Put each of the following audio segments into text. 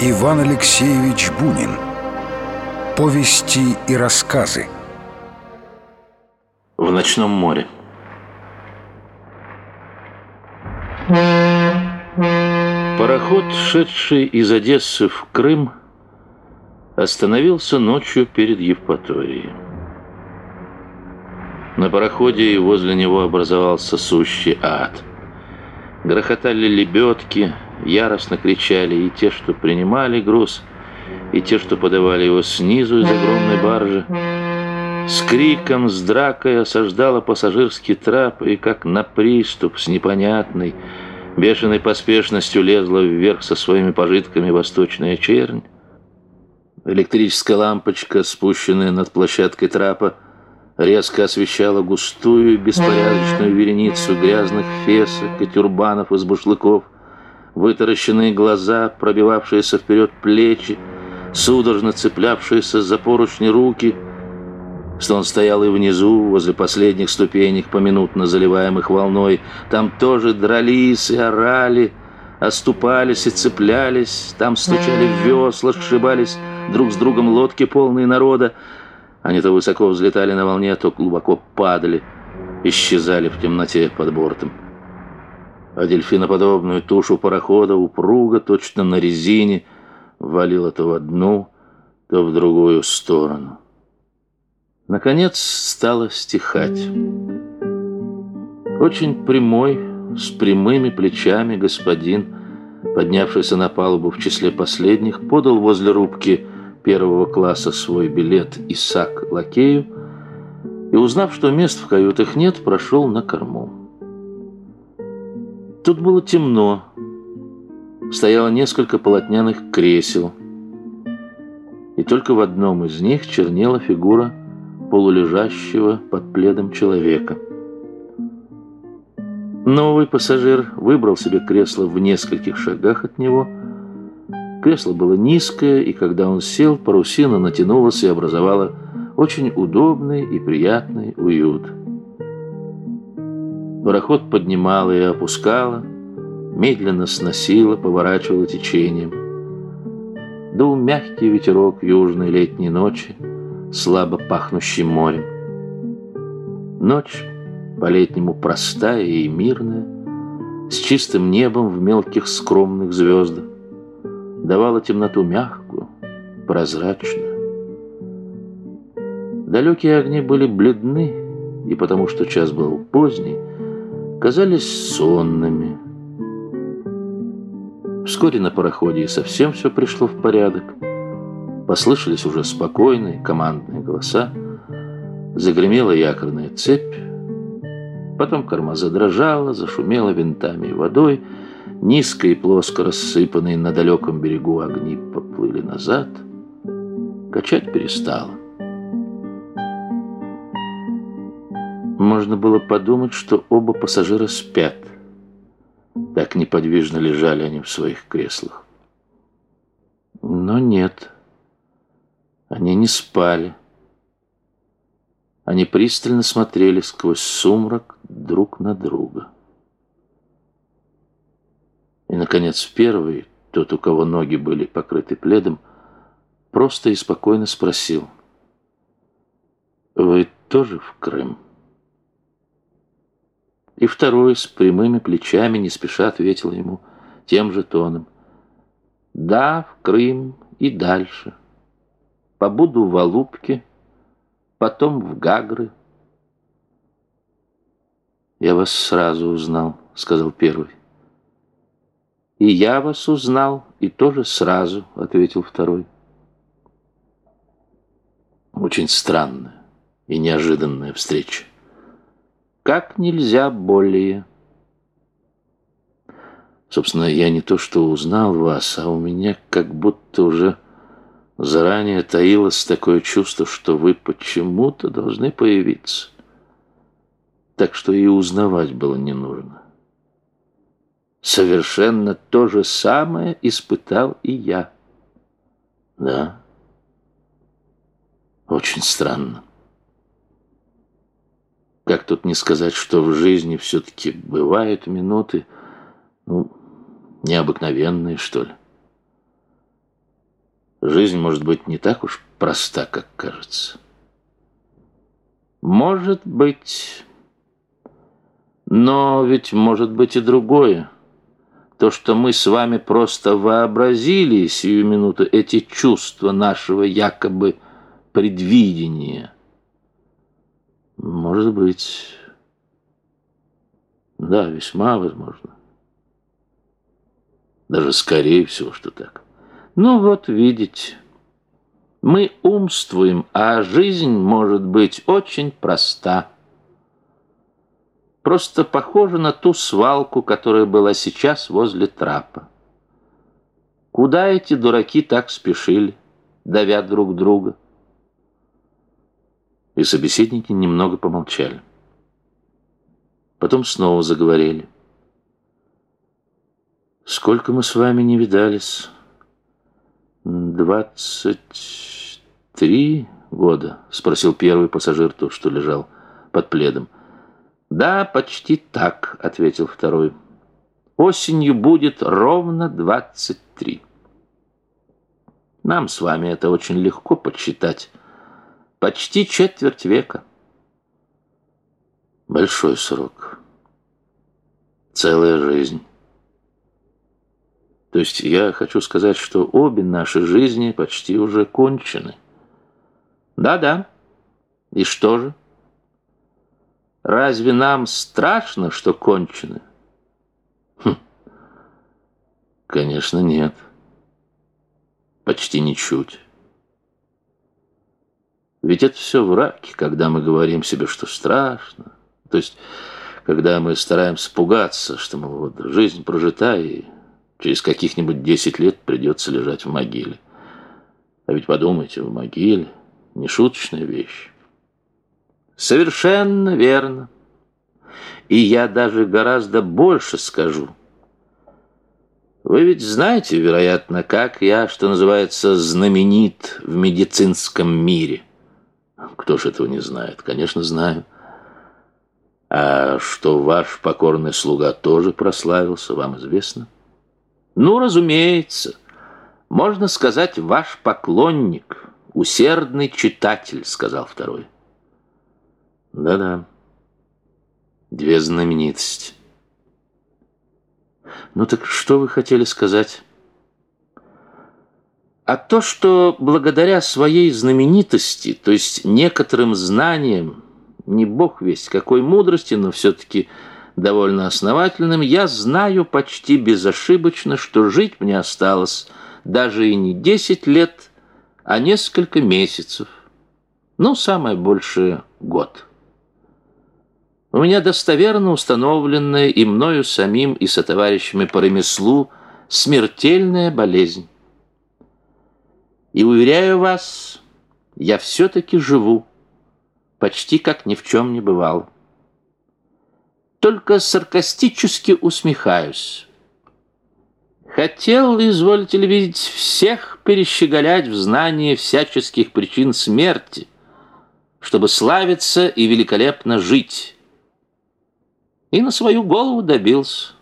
Иван Алексеевич Бунин Повести и рассказы В ночном море Пароход, шедший из Одессы в Крым, остановился ночью перед Евпаторией. На пароходе и возле него образовался сущий ад. Грохотали лебедки, яростно кричали и те, что принимали груз, и те, что подавали его снизу из огромной баржи. С криком, с дракой осаждала пассажирский трап, и как на приступ с непонятной, бешеной поспешностью лезла вверх со своими пожитками восточная чернь. Электрическая лампочка, спущенная над площадкой трапа, резко освещала густую беспорядочную вереницу грязных фесок и тюрбанов из бушлыков, вытаращенные глаза, пробивавшиеся вперед плечи, судорожно цеплявшиеся за поручни руки, что он стоял и внизу, возле последних ступенек, поминутно заливаемых волной. Там тоже дрались и орали, оступались и цеплялись, там стучали в весла, сшибались друг с другом лодки, полные народа, они то высоко взлетали на волне, то глубоко падали, исчезали в темноте под бортом. А дельфиноподобную тушу парохода упруго, точно на резине, валила то в одну, то в другую сторону. Наконец стало стихать. Очень прямой, с прямыми плечами господин, поднявшийся на палубу в числе последних, подал возле рубки первого класса свой билет Исаак лакею и, узнав, что мест в каютах нет, прошел на корму. Тут было темно, стояло несколько полотняных кресел, и только в одном из них чернела фигура полулежащего под пледом человека. Новый пассажир выбрал себе кресло в нескольких шагах от него – Кресло было низкое, и когда он сел, парусина натянулась и образовала очень удобный и приятный уют. Пароход поднимала и опускала, медленно сносила, поворачивала течением. Дул мягкий ветерок южной летней ночи, слабо пахнущий морем. Ночь по-летнему простая и мирная, с чистым небом в мелких скромных звездах давала темноту мягкую, прозрачную. Далекие огни были бледны, и потому что час был поздний, казались сонными. Вскоре на пароходе и совсем все пришло в порядок. Послышались уже спокойные командные голоса, загремела якорная цепь, потом корма задрожала, зашумела винтами и водой, Низко и плоско рассыпанные на далеком берегу огни поплыли назад. Качать перестало. Можно было подумать, что оба пассажира спят. Так неподвижно лежали они в своих креслах. Но нет. Они не спали. Они пристально смотрели сквозь сумрак друг на друга. И, наконец, первый, тот, у кого ноги были покрыты пледом, просто и спокойно спросил. «Вы тоже в Крым?» И второй с прямыми плечами не спеша ответил ему тем же тоном. «Да, в Крым и дальше. Побуду в Алупке, потом в Гагры». «Я вас сразу узнал», — сказал первый. «И я вас узнал, и тоже сразу», — ответил второй. Очень странная и неожиданная встреча. Как нельзя более. Собственно, я не то что узнал вас, а у меня как будто уже заранее таилось такое чувство, что вы почему-то должны появиться. Так что и узнавать было не нужно. Совершенно то же самое испытал и я. Да. Очень странно. Как тут не сказать, что в жизни все-таки бывают минуты, ну, необыкновенные, что ли. Жизнь может быть не так уж проста, как кажется. Может быть... Но ведь может быть и другое. То, что мы с вами просто вообразили сию минуту эти чувства нашего якобы предвидения. Может быть... Да, весьма возможно. Даже скорее всего, что так. Ну вот, видите, мы умствуем, а жизнь может быть очень проста. Просто похожа на ту свалку, которая была сейчас возле трапа. Куда эти дураки так спешили, давя друг друга? И собеседники немного помолчали. Потом снова заговорили. Сколько мы с вами не видались? Двадцать три года? Спросил первый пассажир, то, что лежал под пледом. Да, почти так, ответил второй. Осенью будет ровно двадцать три. Нам с вами это очень легко подсчитать. Почти четверть века. Большой срок. Целая жизнь. То есть я хочу сказать, что обе наши жизни почти уже кончены. Да-да. И что же? Разве нам страшно, что кончены? Хм. Конечно, нет. Почти ничуть. Ведь это все враки, когда мы говорим себе, что страшно. То есть, когда мы стараемся пугаться, что мы вот жизнь прожита и Через каких-нибудь десять лет придется лежать в могиле. А ведь подумайте, в могиле не шуточная вещь. Совершенно верно. И я даже гораздо больше скажу. Вы ведь знаете, вероятно, как я, что называется, знаменит в медицинском мире. Кто ж этого не знает? Конечно, знаю. А что ваш покорный слуга тоже прославился, вам известно? — ну, разумеется, можно сказать, ваш поклонник, усердный читатель, сказал второй. Да-да, две знаменитости. Ну так что вы хотели сказать? А то, что благодаря своей знаменитости, то есть некоторым знаниям, не бог весть какой мудрости, но все-таки довольно основательным, я знаю почти безошибочно, что жить мне осталось даже и не десять лет, а несколько месяцев. Ну, самое большее — год. У меня достоверно установленная и мною самим, и со товарищами по ремеслу смертельная болезнь. И, уверяю вас, я все-таки живу, почти как ни в чем не бывало только саркастически усмехаюсь. Хотел, изволите ли видеть, всех перещеголять в знании всяческих причин смерти, чтобы славиться и великолепно жить. И на свою голову добился.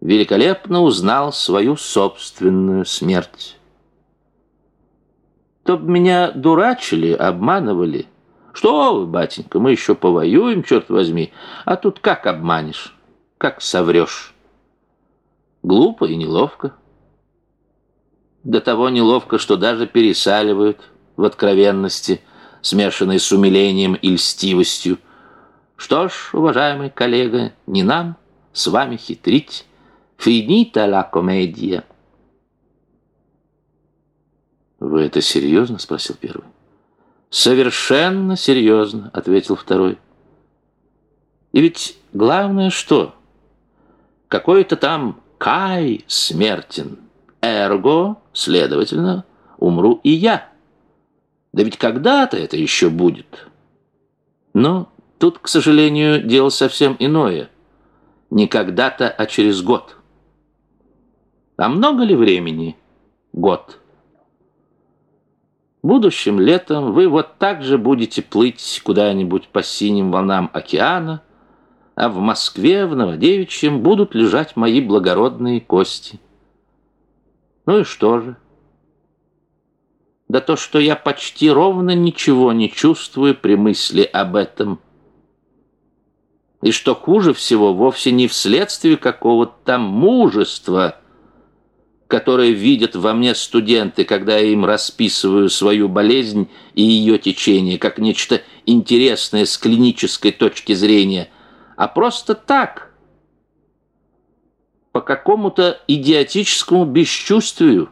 Великолепно узнал свою собственную смерть. То б меня дурачили, обманывали, что вы, батенька, мы еще повоюем, черт возьми. А тут как обманешь, как соврешь. Глупо и неловко. До того неловко, что даже пересаливают в откровенности, смешанной с умилением и льстивостью. Что ж, уважаемый коллега, не нам с вами хитрить. Финита ла комедия. «Вы это серьезно?» — спросил первый. «Совершенно серьезно», — ответил второй. «И ведь главное что? Какой-то там Кай смертен, эрго, следовательно, умру и я. Да ведь когда-то это еще будет. Но тут, к сожалению, дело совсем иное. Не когда-то, а через год. А много ли времени? Год. Будущим летом вы вот так же будете плыть куда-нибудь по синим волнам океана, а в Москве, в Новодевичьем, будут лежать мои благородные кости. Ну и что же? Да то, что я почти ровно ничего не чувствую при мысли об этом. И что хуже всего, вовсе не вследствие какого-то мужества, которое видят во мне студенты, когда я им расписываю свою болезнь и ее течение, как нечто интересное с клинической точки зрения, а просто так, по какому-то идиотическому бесчувствию.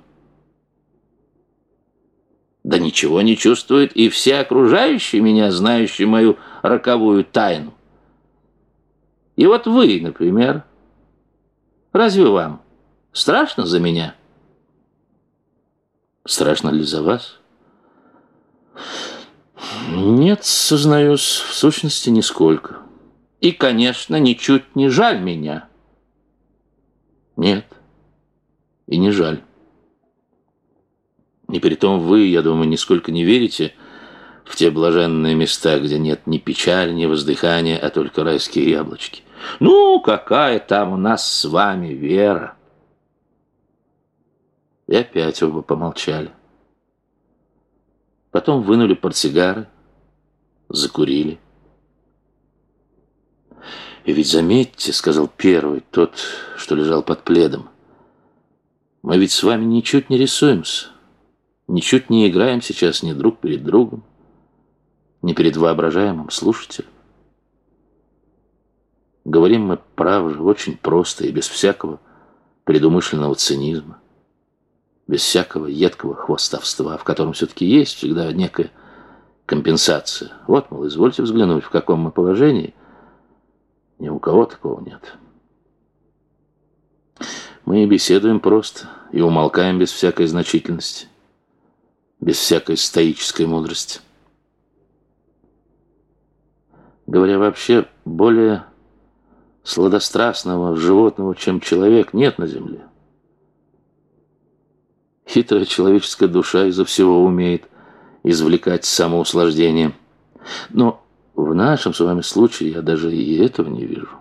Да ничего не чувствуют и все окружающие меня, знающие мою роковую тайну. И вот вы, например, разве вам страшно за меня? Страшно ли за вас? Нет, сознаюсь, в сущности, нисколько. И, конечно, ничуть не жаль меня. Нет, и не жаль. И при том вы, я думаю, нисколько не верите в те блаженные места, где нет ни печали, ни воздыхания, а только райские яблочки. Ну, какая там у нас с вами вера? И опять оба помолчали. Потом вынули портсигары, закурили. «И ведь заметьте, — сказал первый, тот, что лежал под пледом, — мы ведь с вами ничуть не рисуемся, ничуть не играем сейчас ни друг перед другом, ни перед воображаемым слушателем. Говорим мы, прав же, очень просто и без всякого предумышленного цинизма, без всякого едкого хвостовства, в котором все-таки есть всегда некая компенсация. Вот, мол, извольте взглянуть, в каком мы положении. Ни у кого такого нет. Мы беседуем просто и умолкаем без всякой значительности, без всякой стоической мудрости. Говоря вообще, более сладострастного животного, чем человек, нет на земле. Хитрая человеческая душа изо всего умеет извлекать самоуслаждение. Но в нашем с вами случае я даже и этого не вижу.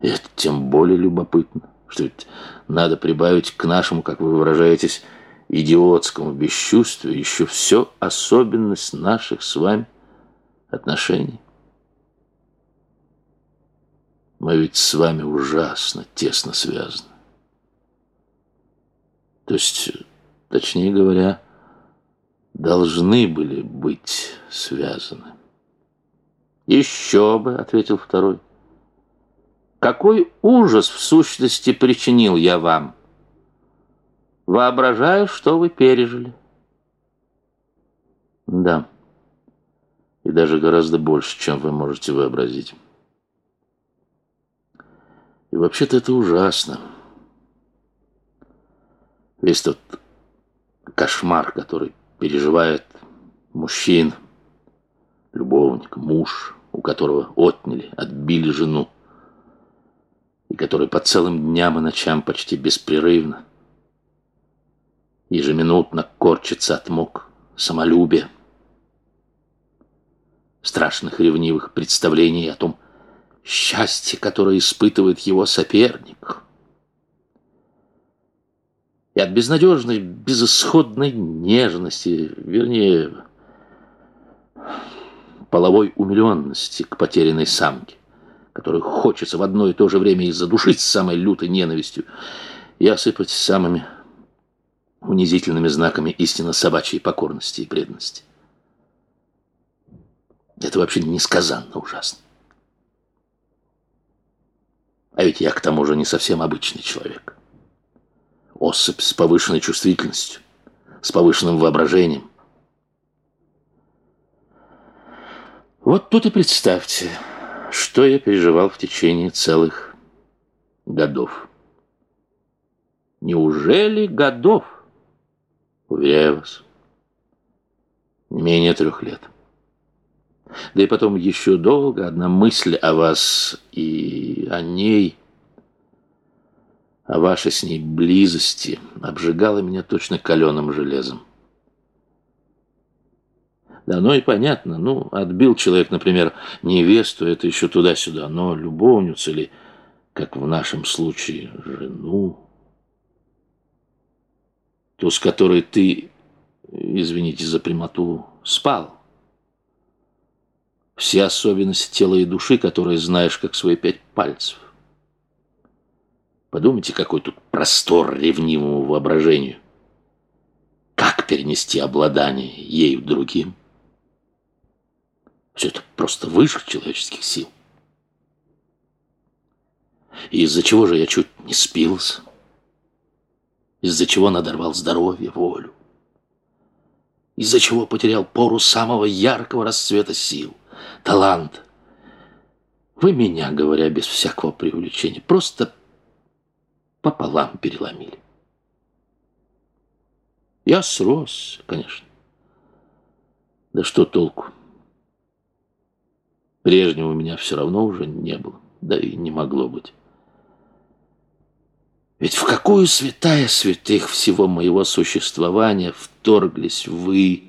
Это тем более любопытно, что ведь надо прибавить к нашему, как вы выражаетесь, идиотскому бесчувствию еще все особенность наших с вами отношений. Мы ведь с вами ужасно тесно связаны. То есть, точнее говоря, должны были быть связаны. «Еще бы», — ответил второй. «Какой ужас в сущности причинил я вам? Воображаю, что вы пережили». «Да, и даже гораздо больше, чем вы можете вообразить». И вообще-то это ужасно. Весь тот кошмар, который переживает мужчина, любовник, муж, у которого отняли, отбили жену, и который по целым дням и ночам почти беспрерывно, ежеминутно корчится от мук самолюбия, страшных ревнивых представлений о том, счастье, которое испытывает его соперник. И от безнадежной, безысходной нежности, вернее, половой умиленности к потерянной самке, которую хочется в одно и то же время и задушить самой лютой ненавистью, и осыпать самыми унизительными знаками истинно собачьей покорности и преданности. Это вообще несказанно ужасно. А ведь я к тому же не совсем обычный человек. Особь с повышенной чувствительностью, с повышенным воображением. Вот тут и представьте, что я переживал в течение целых годов. Неужели годов? Уверяю вас, не менее трех лет. Да и потом еще долго одна мысль о вас и о ней, о вашей с ней близости, обжигала меня точно каленым железом. Да, ну и понятно, ну, отбил человек, например, невесту, это еще туда-сюда, но любовницу или, как в нашем случае, жену. ту, с которой ты, извините за прямоту, спал. Все особенности тела и души, которые знаешь, как свои пять пальцев. Подумайте, какой тут простор ревнивому воображению. Как перенести обладание ею другим? Все это просто выше человеческих сил. И из-за чего же я чуть не спился? Из-за чего надорвал здоровье, волю? Из-за чего потерял пору самого яркого расцвета сил, талант? Вы меня, говоря без всякого преувеличения, просто пополам переломили. Я срос, конечно. Да что толку? Прежнего у меня все равно уже не было, да и не могло быть. Ведь в какую святая святых всего моего существования вторглись вы,